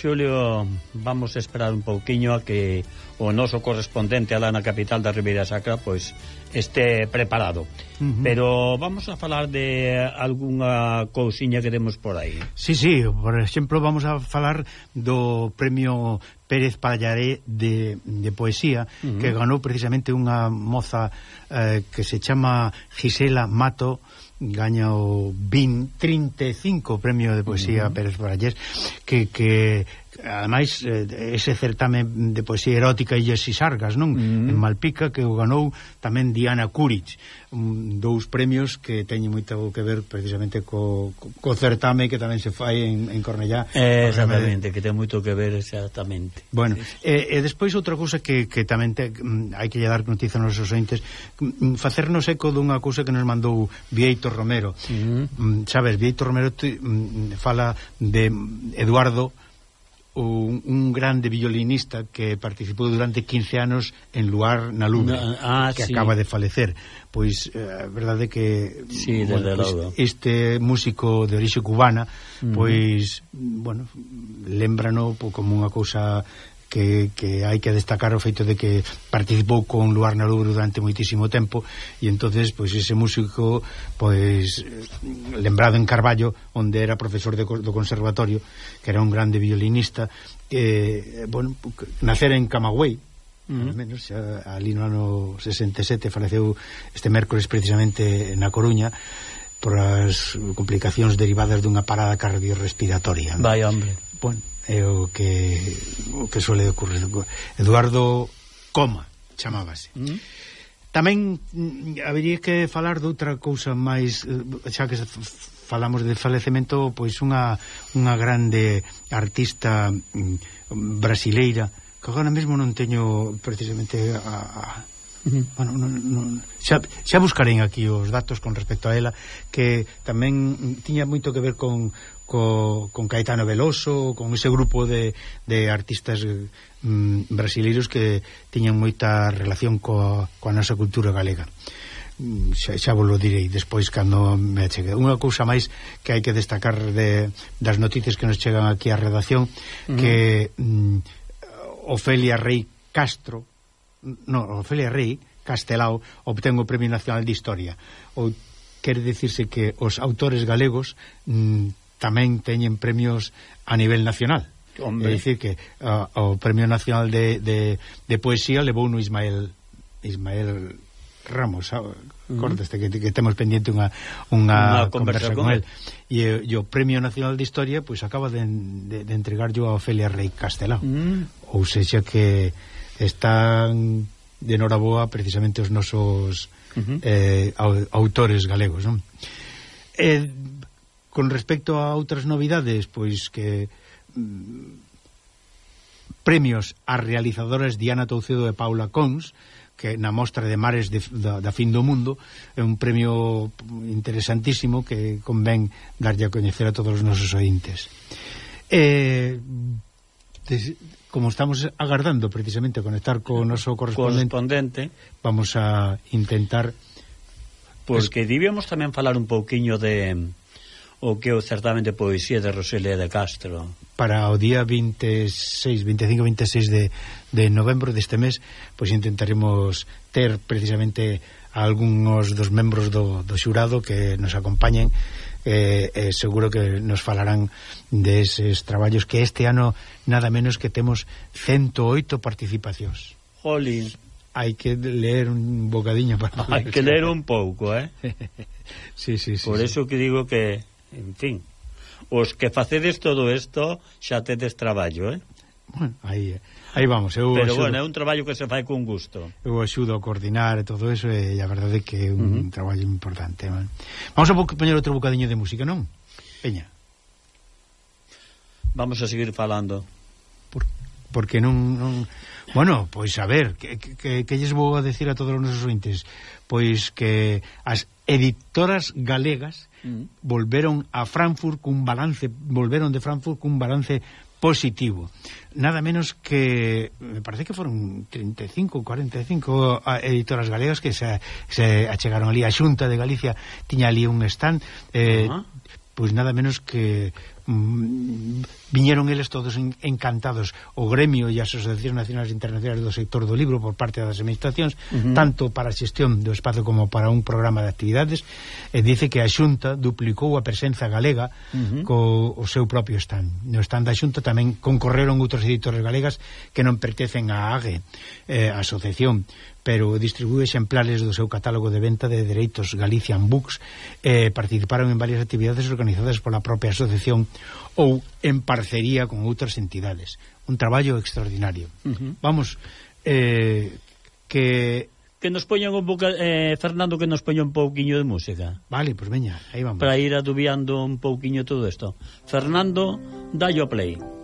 Xulio, vamos a esperar un pouquiño a que o noso correspondente alá na capital da Ribeira Sacra pois este preparado. Uh -huh. Pero vamos a falar de algunha cousiña que demos por aí. Sí, sí, por exemplo, vamos a falar do premio Pérez Pallaré de, de poesía uh -huh. que ganou precisamente unha moza eh, que se chama Gisela Mato, gaña o 20, 35 premio de poesía uh -huh. Pérez Barallés que, que ademais eh, ese certame de poesía erótica e Jessy Sargas, non? Mm. -hmm. En Malpica que o ganou tamén Diana Kuric, dous premios que teñen moito que ver precisamente co, co, co certame que tamén se fai en, en Cornellá. Eh, exactamente, que ten moito que ver exactamente. Bueno, sí. e, eh, despois outra cousa que, que tamén te, mm, hai que lle dar noticia aos nosos ointes, mm, facernos eco dunha cousa que nos mandou Vieito Romero. Mm-hmm. Mm. -hmm. Sabes, Vieito Romero mm, fala de Eduardo un, un grande violinista que participou durante 15 anos en Luar na Luna, no, ah, que sí. acaba de falecer. Pois eh, a eh, verdade que sí, bueno, pois, este músico de orixe cubana, uh -huh. Pois, bueno, lembrano pois, como unha cousa que, que hai que destacar o feito de que participou con Luar na Louvre durante moitísimo tempo e entonces pois ese músico pois eh, lembrado en Carballo onde era profesor de, do conservatorio que era un grande violinista que, eh, bueno, nacer en Camagüey -huh. menos xa, ali no ano 67 faleceu este mércores precisamente na Coruña por as complicacións derivadas dunha parada cardiorrespiratoria. Vai, hombre. Bueno, é o que o que suele ocurrir. Eduardo Coma chamábase. Mm. Tamén mm, habería que falar de outra cousa máis eh, xa que falamos de falecemento, pois unha unha grande artista mm, brasileira que agora mesmo non teño precisamente a, a mm-hmm. Bueno, non, non, xa, xa buscarén aquí os datos con respecto a ela que tamén mm, tiña moito que ver con, co, con Caetano Veloso, con ese grupo de, de artistas mm, brasileiros que tiñan moita relación coa, coa nosa cultura galega. Mm, xa, xa vos lo direi despois cando me chegue. Unha cousa máis que hai que destacar de, das noticias que nos chegan aquí á redacción, mm. que mm, Ofelia Rey Castro, no, Ofelia Rey Castelao obtén o Premio Nacional de Historia. Ou quer decirse que os autores galegos mm, tamén teñen premios a nivel nacional. Hombre. É dicir que uh, o Premio Nacional de, de, de Poesía levou no Ismael Ismael Ramos, uh -huh. que, que temos pendiente unha, unha, unha conversa, conversa con, él. E, e o Premio Nacional de Historia pois pues, acaba de, de, de entregarlo a Ofelia Rey Castelao. Uh -huh. Ou seja que están de noraboa precisamente os nosos uh -huh. eh, autores galegos, non? Eh, Con respecto a outras novidades, pois que mm, premios a realizadoras Diana Toucedo e Paula Cons que na mostra de mares de, da, da fin do mundo é un premio interesantísimo que convén darlle a coñecer a todos os nosos ointes. Eh, des, como estamos agardando precisamente conectar co noso correspondente, correspondente. vamos a intentar porque pues, debíamos tamén falar un pouquiño de o que é o certamen de poesía de Roselia de Castro. Para o día 26, 25, 26 de, de novembro deste mes, pois intentaremos ter precisamente a algúns dos membros do, do xurado que nos acompañen eh, eh, seguro que nos falarán deses traballos que este ano nada menos que temos 108 participacións. Jolín. Hai que ler un bocadiño para... Hai que ler un pouco, eh? sí, sí, sí. Por sí. eso que digo que en fin. Os que facedes todo isto xa tedes traballo, eh? Bueno, aí, aí vamos eu Pero axudo, bueno, é un traballo que se fai con gusto Eu axudo a coordinar e todo eso E a verdade é que é un uh -huh. traballo importante eh, man. Vamos a poñer outro bocadiño de música, non? Peña Vamos a seguir falando Por, Porque non, non... Bueno, pois a ver Que, que, que lles vou a decir a todos os nosos ointes Pois que as editoras galegas mm. volveron a Frankfurt cun balance, volveron de Frankfurt cun balance positivo. Nada menos que, me parece que foron 35, 45 editoras galegas que se, se achegaron ali. A Xunta de Galicia tiña ali un stand, eh, uh -huh. pois nada menos que mm, viñeron eles todos encantados o gremio e as asociacións nacionales e internacionales do sector do libro por parte das administracións, uh -huh. tanto para a xestión do espazo como para un programa de actividades, e dice que a Xunta duplicou a presenza galega uh -huh. co o seu propio stand. No stand da Xunta tamén concorreron outros editores galegas que non pertecen á AGE, eh, asociación, pero distribúe exemplares do seu catálogo de venta de dereitos Galician Books, eh, participaron en varias actividades organizadas pola propia asociación ou en parcería con outras entidades. Un traballo extraordinario. Uh -huh. Vamos, eh, que... Que nos poñan un pouco eh, Fernando, que nos poña un pouquiño de música. Vale, pois pues veña, aí vamos. Para ir adubiando un pouquiño todo isto. Fernando, dallo play.